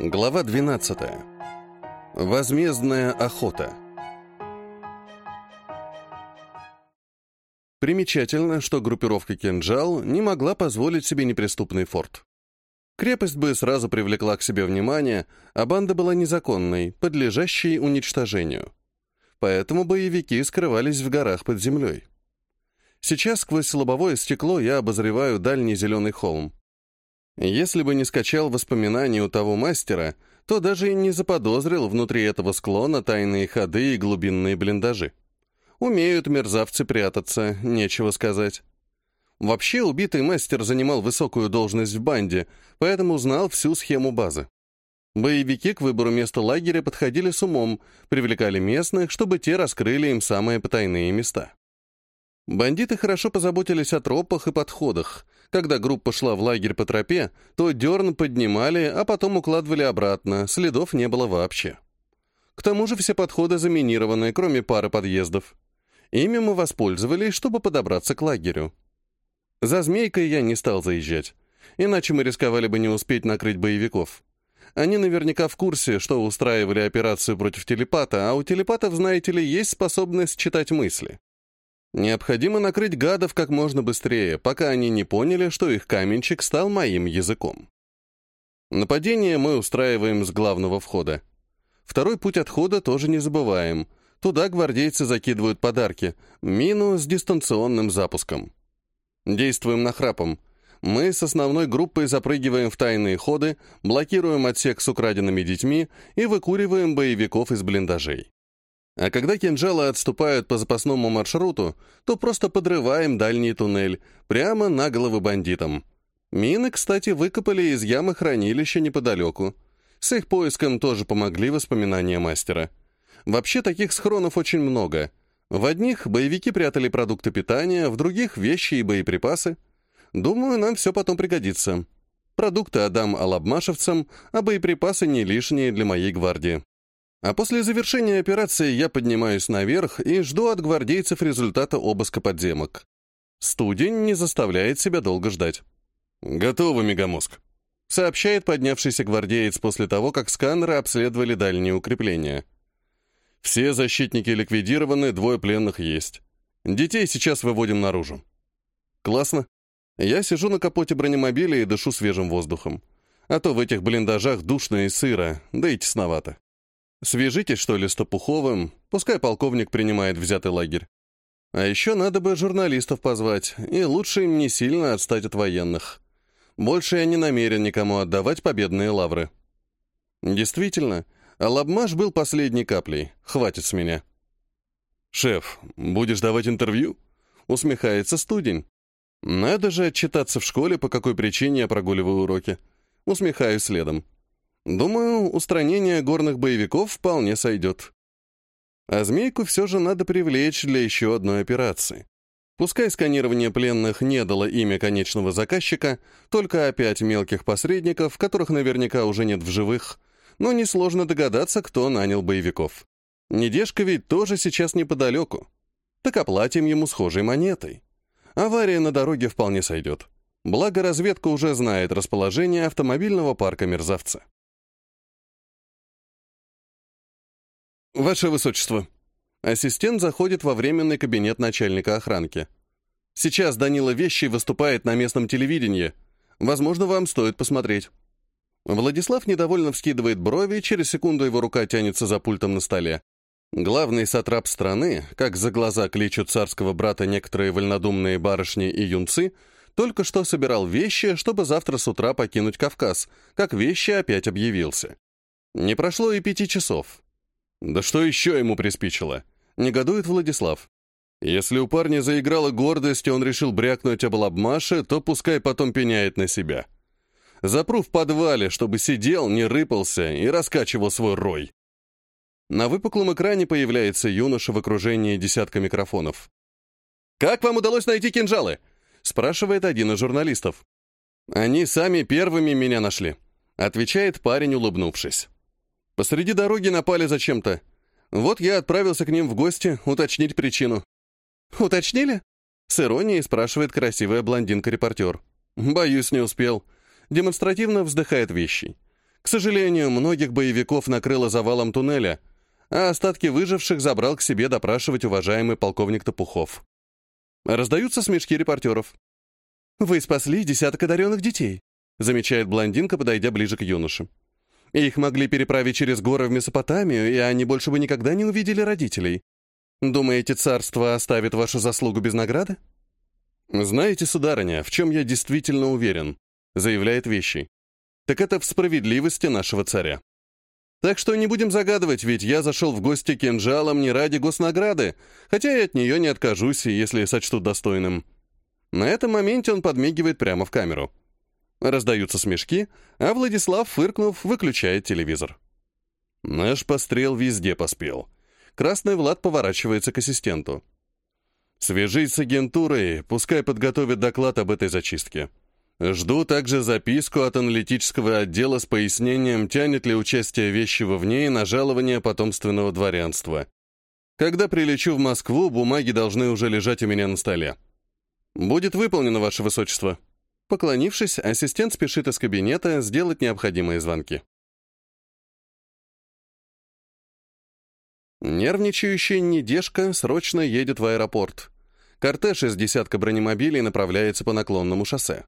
Глава 12. Возмездная охота. Примечательно, что группировка «Кинжал» не могла позволить себе неприступный форт. Крепость бы сразу привлекла к себе внимание, а банда была незаконной, подлежащей уничтожению. Поэтому боевики скрывались в горах под землей. Сейчас сквозь лобовое стекло я обозреваю дальний зеленый холм. Если бы не скачал воспоминаний у того мастера, то даже и не заподозрил внутри этого склона тайные ходы и глубинные блиндажи. Умеют мерзавцы прятаться, нечего сказать. Вообще, убитый мастер занимал высокую должность в банде, поэтому знал всю схему базы. Боевики к выбору места лагеря подходили с умом, привлекали местных, чтобы те раскрыли им самые потайные места. Бандиты хорошо позаботились о тропах и подходах. Когда группа шла в лагерь по тропе, то дерн поднимали, а потом укладывали обратно, следов не было вообще. К тому же все подходы заминированы, кроме пары подъездов. Ими мы воспользовались, чтобы подобраться к лагерю. За змейкой я не стал заезжать, иначе мы рисковали бы не успеть накрыть боевиков. Они наверняка в курсе, что устраивали операцию против телепата, а у телепатов, знаете ли, есть способность читать мысли. Необходимо накрыть гадов как можно быстрее, пока они не поняли, что их каменщик стал моим языком. Нападение мы устраиваем с главного входа. Второй путь отхода тоже не забываем. Туда гвардейцы закидывают подарки, мину с дистанционным запуском. Действуем нахрапом. Мы с основной группой запрыгиваем в тайные ходы, блокируем отсек с украденными детьми и выкуриваем боевиков из блиндажей. А когда кинжалы отступают по запасному маршруту, то просто подрываем дальний туннель, прямо на головы бандитам. Мины, кстати, выкопали из ямы хранилища неподалеку. С их поиском тоже помогли воспоминания мастера. Вообще таких схронов очень много. В одних боевики прятали продукты питания, в других — вещи и боеприпасы. Думаю, нам все потом пригодится. Продукты отдам алабмашевцам, а боеприпасы не лишние для моей гвардии. А после завершения операции я поднимаюсь наверх и жду от гвардейцев результата обыска подземок. Студень не заставляет себя долго ждать. «Готово, мегамозг», — сообщает поднявшийся гвардеец после того, как сканеры обследовали дальние укрепления. «Все защитники ликвидированы, двое пленных есть. Детей сейчас выводим наружу». «Классно. Я сижу на капоте бронемобиля и дышу свежим воздухом. А то в этих блиндажах душно и сыро, да и тесновато. Свяжитесь, что ли, с Топуховым, пускай полковник принимает взятый лагерь. А еще надо бы журналистов позвать, и лучше им не сильно отстать от военных. Больше я не намерен никому отдавать победные лавры. Действительно, Алабмаш был последней каплей. Хватит с меня. «Шеф, будешь давать интервью?» Усмехается студень. «Надо же отчитаться в школе, по какой причине я прогуливаю уроки». Усмехаюсь следом. Думаю, устранение горных боевиков вполне сойдет. А змейку все же надо привлечь для еще одной операции. Пускай сканирование пленных не дало имя конечного заказчика, только опять мелких посредников, которых наверняка уже нет в живых, но несложно догадаться, кто нанял боевиков. Недежка ведь тоже сейчас неподалеку. Так оплатим ему схожей монетой. Авария на дороге вполне сойдет. Благо разведка уже знает расположение автомобильного парка мерзавца. «Ваше Высочество». Ассистент заходит во временный кабинет начальника охранки. «Сейчас Данила Вещий выступает на местном телевидении. Возможно, вам стоит посмотреть». Владислав недовольно вскидывает брови, через секунду его рука тянется за пультом на столе. Главный сатрап страны, как за глаза кличут царского брата некоторые вольнодумные барышни и юнцы, только что собирал вещи, чтобы завтра с утра покинуть Кавказ, как вещи опять объявился. Не прошло и пяти часов. Да что еще ему приспичило? Негодует Владислав. Если у парня заиграла гордость, и он решил брякнуть об лобмаше, то пускай потом пеняет на себя. Запру в подвале, чтобы сидел, не рыпался и раскачивал свой рой. На выпуклом экране появляется юноша в окружении десятка микрофонов. «Как вам удалось найти кинжалы?» — спрашивает один из журналистов. «Они сами первыми меня нашли», — отвечает парень, улыбнувшись. Посреди дороги напали зачем-то. Вот я отправился к ним в гости уточнить причину. «Уточнили?» — с иронией спрашивает красивая блондинка-репортер. «Боюсь, не успел». Демонстративно вздыхает вещи. К сожалению, многих боевиков накрыло завалом туннеля, а остатки выживших забрал к себе допрашивать уважаемый полковник Топухов. Раздаются смешки репортеров. «Вы спасли десяток одаренных детей», замечает блондинка, подойдя ближе к юноше. «Их могли переправить через горы в Месопотамию, и они больше бы никогда не увидели родителей. Думаете, царство оставит вашу заслугу без награды?» «Знаете, сударыня, в чем я действительно уверен», заявляет Вещий. «Так это в справедливости нашего царя. Так что не будем загадывать, ведь я зашел в гости кинжалом не ради госнаграды, хотя и от нее не откажусь, если сочтут достойным. На этом моменте он подмигивает прямо в камеру. Раздаются смешки, а Владислав, фыркнув, выключает телевизор. Наш пострел везде поспел. Красный Влад поворачивается к ассистенту. «Свяжись с агентурой, пускай подготовят доклад об этой зачистке. Жду также записку от аналитического отдела с пояснением, тянет ли участие вещего в ней на жалование потомственного дворянства. Когда прилечу в Москву, бумаги должны уже лежать у меня на столе. Будет выполнено, Ваше Высочество. Поклонившись, ассистент спешит из кабинета сделать необходимые звонки. Нервничающая недежка срочно едет в аэропорт. Кортеж из десятка бронемобилей направляется по наклонному шоссе.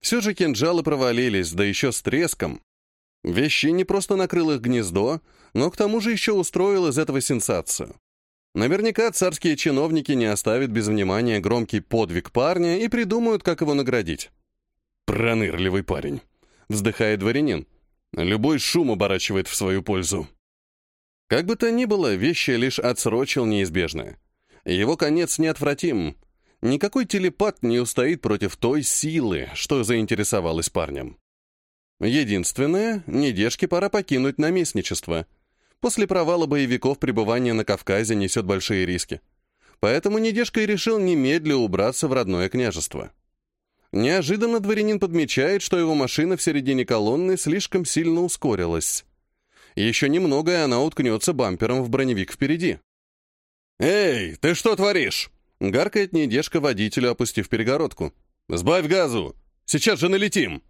Все же кинжалы провалились, да еще с треском. Вещи не просто накрыл их гнездо, но к тому же еще устроил из этого сенсацию. Наверняка царские чиновники не оставят без внимания громкий подвиг парня и придумают, как его наградить. «Пронырливый парень», — вздыхает дворянин. «Любой шум оборачивает в свою пользу». Как бы то ни было, вещи лишь отсрочил неизбежное. Его конец неотвратим — Никакой телепат не устоит против той силы, что заинтересовалась парнем. Единственное, недежке пора покинуть наместничество. После провала боевиков пребывание на Кавказе несет большие риски. Поэтому недежка и решил немедля убраться в родное княжество. Неожиданно дворянин подмечает, что его машина в середине колонны слишком сильно ускорилась. Еще немного, и она уткнется бампером в броневик впереди. «Эй, ты что творишь?» Гаркает недежка водителю, опустив перегородку. «Сбавь газу! Сейчас же налетим!»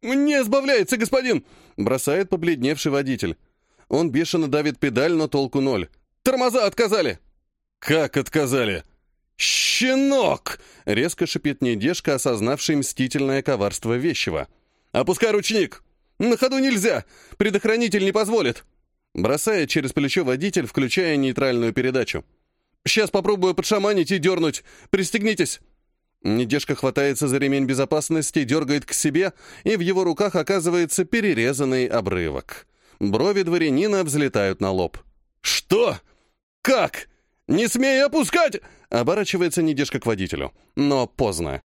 «Не сбавляется, господин!» Бросает побледневший водитель. Он бешено давит педаль, но толку ноль. «Тормоза отказали!» «Как отказали?» «Щенок!» — резко шипит недежка, осознавший мстительное коварство вещего. «Опускай ручник! На ходу нельзя! Предохранитель не позволит!» Бросает через плечо водитель, включая нейтральную передачу. Сейчас попробую подшаманить и дернуть. Пристегнитесь!» Недежка хватается за ремень безопасности, дергает к себе, и в его руках оказывается перерезанный обрывок. Брови дворянина взлетают на лоб. «Что? Как? Не смей опускать!» Оборачивается недежка к водителю. Но поздно.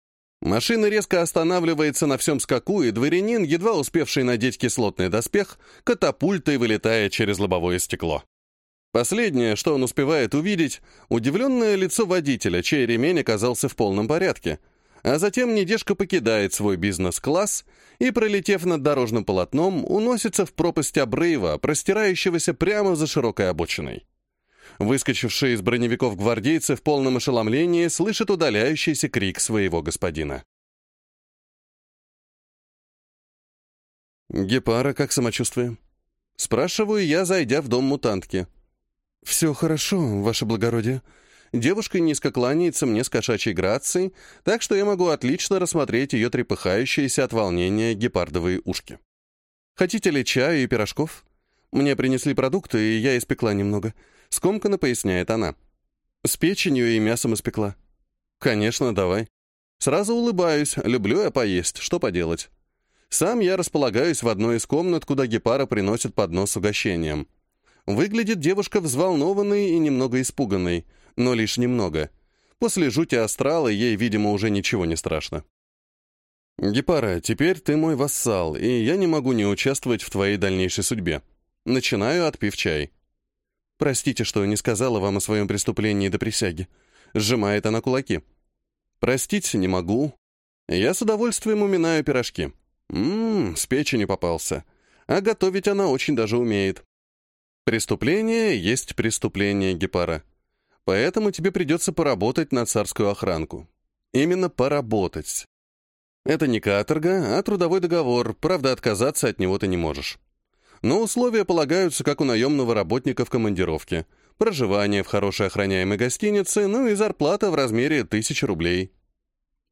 Машина резко останавливается на всем скаку, и дворянин, едва успевший надеть кислотный доспех, катапультой вылетает через лобовое стекло. Последнее, что он успевает увидеть, удивленное лицо водителя, чей ремень оказался в полном порядке, а затем недежка покидает свой бизнес-класс и, пролетев над дорожным полотном, уносится в пропасть обрыва, простирающегося прямо за широкой обочиной. Выскочившие из броневиков гвардейцы в полном ошеломлении слышат удаляющийся крик своего господина. «Гепара, как самочувствие?» Спрашиваю я, зайдя в дом мутантки. «Все хорошо, ваше благородие». Девушка низко кланяется мне с кошачьей грацией, так что я могу отлично рассмотреть ее трепыхающиеся от волнения гепардовые ушки. «Хотите ли чаю и пирожков? Мне принесли продукты, и я испекла немного», — скомканно поясняет она. «С печенью и мясом испекла». «Конечно, давай». Сразу улыбаюсь, люблю я поесть, что поделать. Сам я располагаюсь в одной из комнат, куда гепара приносит поднос с угощением. Выглядит девушка взволнованной и немного испуганной, но лишь немного. После жути астрала ей, видимо, уже ничего не страшно. «Гепара, теперь ты мой вассал, и я не могу не участвовать в твоей дальнейшей судьбе. Начинаю, отпив чай. Простите, что не сказала вам о своем преступлении до присяги». Сжимает она кулаки. «Простить не могу. Я с удовольствием уминаю пирожки. Ммм, с печени попался. А готовить она очень даже умеет. Преступление есть преступление, Гепара. Поэтому тебе придется поработать на царскую охранку. Именно поработать. Это не каторга, а трудовой договор, правда, отказаться от него ты не можешь. Но условия полагаются, как у наемного работника в командировке. Проживание в хорошей охраняемой гостинице, ну и зарплата в размере тысячи рублей.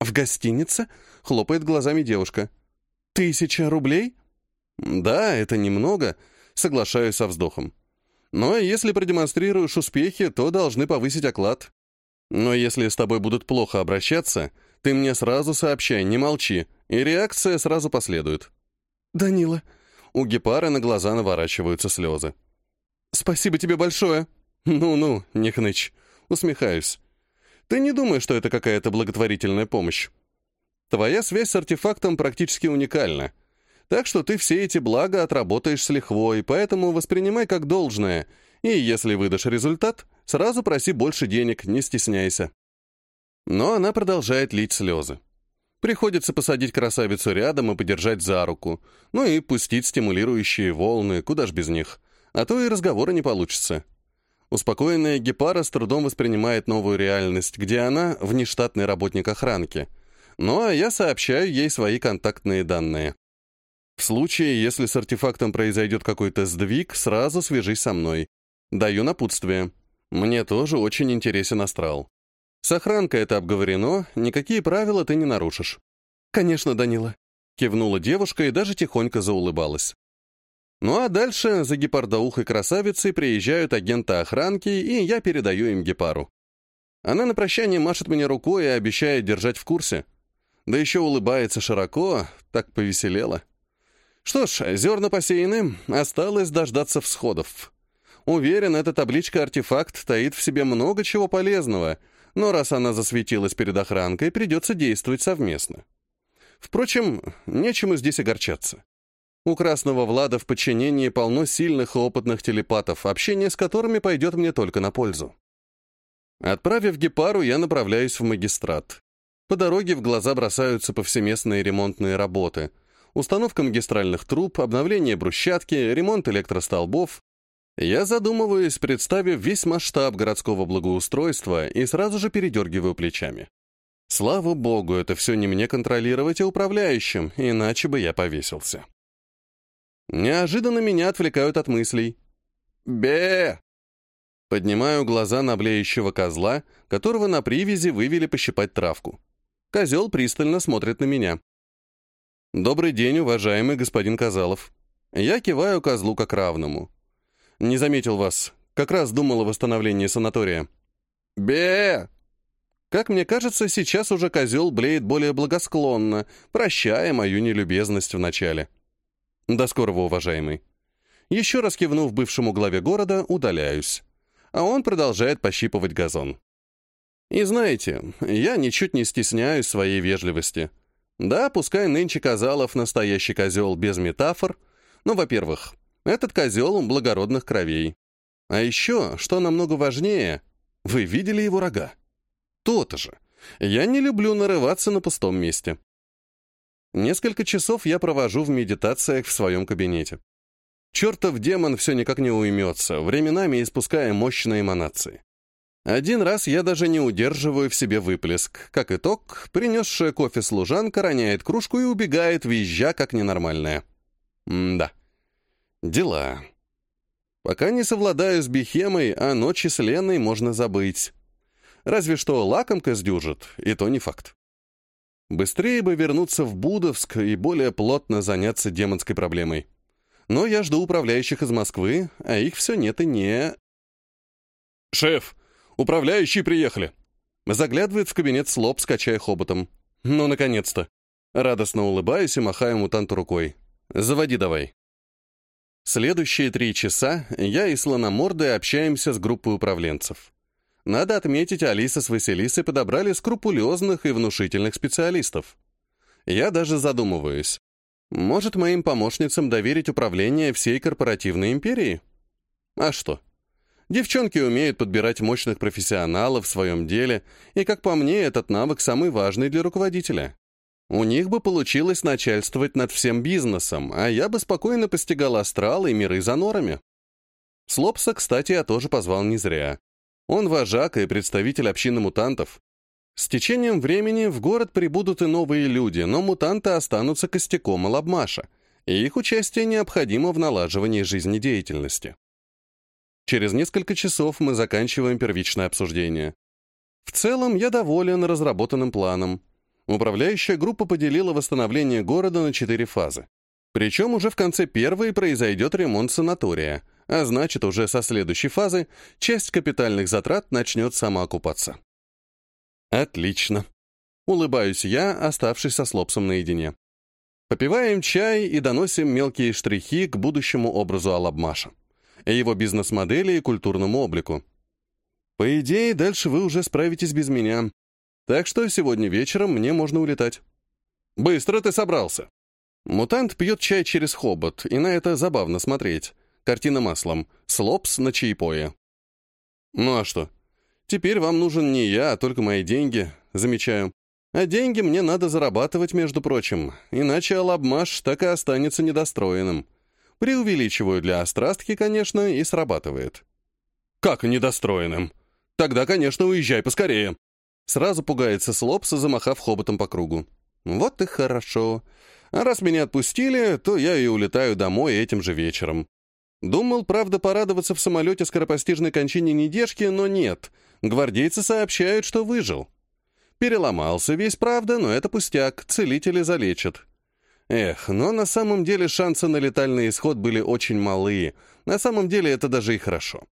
«В гостинице?» — хлопает глазами девушка. «Тысяча рублей?» «Да, это немного», — соглашаюсь со вздохом. «Но если продемонстрируешь успехи, то должны повысить оклад. Но если с тобой будут плохо обращаться, ты мне сразу сообщай, не молчи, и реакция сразу последует». «Данила». У Гепары на глаза наворачиваются слезы. «Спасибо тебе большое». «Ну-ну, не хнычь». Усмехаюсь. «Ты не думаешь, что это какая-то благотворительная помощь? Твоя связь с артефактом практически уникальна. Так что ты все эти блага отработаешь с лихвой, поэтому воспринимай как должное, и если выдашь результат, сразу проси больше денег, не стесняйся». Но она продолжает лить слезы. Приходится посадить красавицу рядом и подержать за руку, ну и пустить стимулирующие волны, куда ж без них, а то и разговора не получится. Успокоенная Гепара с трудом воспринимает новую реальность, где она внештатный работник охранки. Ну а я сообщаю ей свои контактные данные. В случае, если с артефактом произойдет какой-то сдвиг, сразу свяжись со мной. Даю напутствие. Мне тоже очень интересен астрал. С охранкой это обговорено, никакие правила ты не нарушишь. Конечно, Данила. Кивнула девушка и даже тихонько заулыбалась. Ну а дальше за гепардоухой красавицей приезжают агенты охранки, и я передаю им гепару. Она на прощание машет мне рукой и обещает держать в курсе. Да еще улыбается широко, так повеселела. Что ж, зерна посеяны, осталось дождаться всходов. Уверен, эта табличка-артефакт таит в себе много чего полезного — но раз она засветилась перед охранкой, придется действовать совместно. Впрочем, нечему здесь огорчаться. У Красного Влада в подчинении полно сильных и опытных телепатов, общение с которыми пойдет мне только на пользу. Отправив Гепару, я направляюсь в магистрат. По дороге в глаза бросаются повсеместные ремонтные работы. Установка магистральных труб, обновление брусчатки, ремонт электростолбов, я задумываюсь, представив весь масштаб городского благоустройства и сразу же передергиваю плечами. Слава богу, это все не мне контролировать, а управляющим, иначе бы я повесился. Неожиданно меня отвлекают от мыслей. Бе! Поднимаю глаза на блеющего козла, которого на привязи вывели пощипать травку. Козел пристально смотрит на меня. «Добрый день, уважаемый господин Казалов». Я киваю козлу как равному. Не заметил вас. Как раз думал о восстановлении санатория. Бе! Как мне кажется, сейчас уже козел блеет более благосклонно, прощая мою нелюбезность в начале. До скорого, уважаемый. Еще раз кивнув бывшему главе города, удаляюсь. А он продолжает пощипывать газон. И знаете, я ничуть не стесняюсь своей вежливости. Да, пускай нынче Казалов настоящий козел без метафор, но, во-первых, этот козел благородных кровей. А еще, что намного важнее, вы видели его рога? То-то же. Я не люблю нарываться на пустом месте. Несколько часов я провожу в медитациях в своем кабинете. Чертов демон все никак не уймется, временами испуская мощные эманации. Один раз я даже не удерживаю в себе выплеск. Как итог, принесшая кофе служанка роняет кружку и убегает, визжа как ненормальная. М да. Дела. Пока не совладаю с Бихемой, о ночи с Леной можно забыть. Разве что лакомка сдюжит, и то не факт. Быстрее бы вернуться в Будовск и более плотно заняться демонской проблемой. Но я жду управляющих из Москвы, а их все нет и не... «Шеф, управляющие приехали!» Заглядывает в кабинет слоб, скачая хоботом. «Ну, наконец-то!» Радостно улыбаюсь и махаю мутанту рукой. «Заводи давай». Следующие три часа я и Слономордой общаемся с группой управленцев. Надо отметить, Алиса с Василисой подобрали скрупулезных и внушительных специалистов. Я даже задумываюсь. Может, моим помощницам доверить управление всей корпоративной империей? А что? Девчонки умеют подбирать мощных профессионалов в своем деле, и, как по мне, этот навык самый важный для руководителя. У них бы получилось начальствовать над всем бизнесом, а я бы спокойно постигал астрал и миры за норами. Слопса, кстати, я тоже позвал не зря. Он вожак и представитель общины мутантов. С течением времени в город прибудут и новые люди, но мутанты останутся костяком Алабмаша, и их участие необходимо в налаживании жизнедеятельности. Через несколько часов мы заканчиваем первичное обсуждение. В целом, я доволен разработанным планом. Управляющая группа поделила восстановление города на четыре фазы. Причем уже в конце первой произойдет ремонт санатория, а значит, уже со следующей фазы часть капитальных затрат начнет самоокупаться. Отлично. Улыбаюсь я, оставшись со Слопсом наедине. Попиваем чай и доносим мелкие штрихи к будущему образу Алабмаша, его бизнес-модели и культурному облику. По идее, дальше вы уже справитесь без меня. Так что сегодня вечером мне можно улетать. Быстро ты собрался. Мутант пьет чай через хобот, и на это забавно смотреть. Картина маслом. Слопс на чаепое. Ну а что? Теперь вам нужен не я, а только мои деньги, замечаю. А деньги мне надо зарабатывать, между прочим, иначе Алабмаш так и останется недостроенным. Преувеличиваю для острастки, конечно, и срабатывает. «Как недостроенным? Тогда, конечно, уезжай поскорее!» Сразу пугается Слопса, замахав хоботом по кругу. «Вот и хорошо. А раз меня отпустили, то я и улетаю домой этим же вечером. Думал, правда, порадоваться в самолете скоропостижной кончине недежки, но нет. Гвардейцы сообщают, что выжил. Переломался весь, правда, но это пустяк, целители залечат. Эх, но на самом деле шансы на летальный исход были очень малые. На самом деле это даже и хорошо.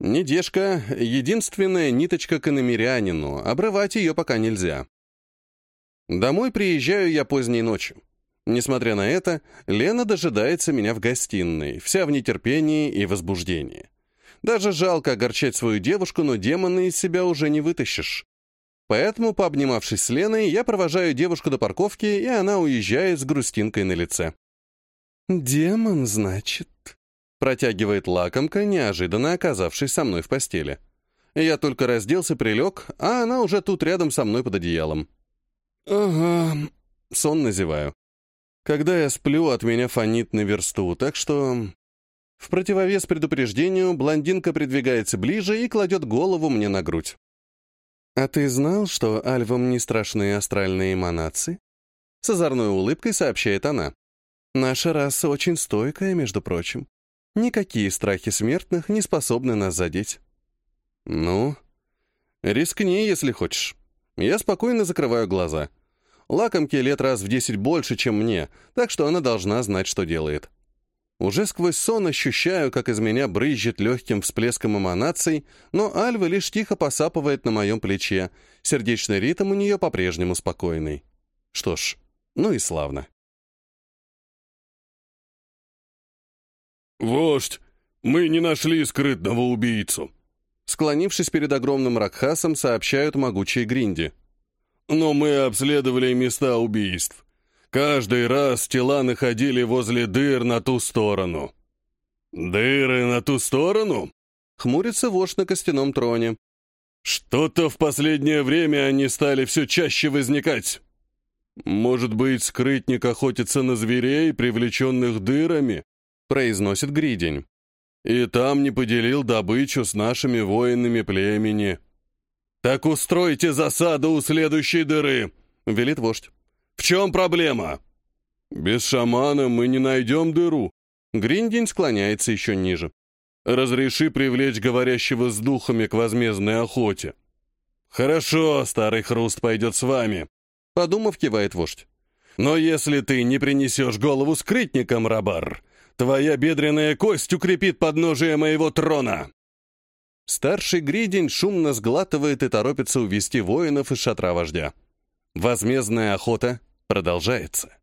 Недежка — единственная ниточка к иномирянину, обрывать ее пока нельзя. Домой приезжаю я поздней ночью. Несмотря на это, Лена дожидается меня в гостиной, вся в нетерпении и возбуждении. Даже жалко огорчать свою девушку, но демона из себя уже не вытащишь. Поэтому, пообнимавшись с Леной, я провожаю девушку до парковки, и она уезжает с грустинкой на лице. «Демон, значит?» Протягивает лакомка, неожиданно оказавшись со мной в постели. Я только разделся, прилег, а она уже тут рядом со мной под одеялом. «Ага...» Сон назеваю. Когда я сплю, от меня фонит на версту, так что... В противовес предупреждению блондинка придвигается ближе и кладет голову мне на грудь. «А ты знал, что альвам не страшны астральные эманации?» С озорной улыбкой сообщает она. «Наша раса очень стойкая, между прочим. Никакие страхи смертных не способны нас задеть». «Ну, рискни, если хочешь». Я спокойно закрываю глаза. Лакомке лет раз в десять больше, чем мне, так что она должна знать, что делает. Уже сквозь сон ощущаю, как из меня брызжет легким всплеском эманаций, но Альва лишь тихо посапывает на моем плече. Сердечный ритм у нее по-прежнему спокойный. Что ж, ну и славно. «Вождь, мы не нашли скрытного убийцу», Склонившись перед огромным Ракхасом, сообщают могучие Гринди. Но мы обследовали места убийств. Каждый раз тела находили возле дыр на ту сторону. Дыры на ту сторону? Хмурится вождь на костяном троне. Что-то в последнее время они стали все чаще возникать. Может быть, скрытник охотится на зверей, привлеченных дырами? Произносит Гридень. И там не поделил добычу с нашими воинами племени. «Так устройте засаду у следующей дыры», — велит вождь. «В чем проблема?» «Без шамана мы не найдем дыру». Гриндин склоняется еще ниже. «Разреши привлечь говорящего с духами к возмездной охоте». «Хорошо, старый хруст пойдет с вами», — подумав, кивает вождь. «Но если ты не принесешь голову скрытникам, Рабар, твоя бедренная кость укрепит подножие моего трона». Старший Гридень шумно сглатывает и торопится увести воинов из шатра вождя. Возмездная охота продолжается.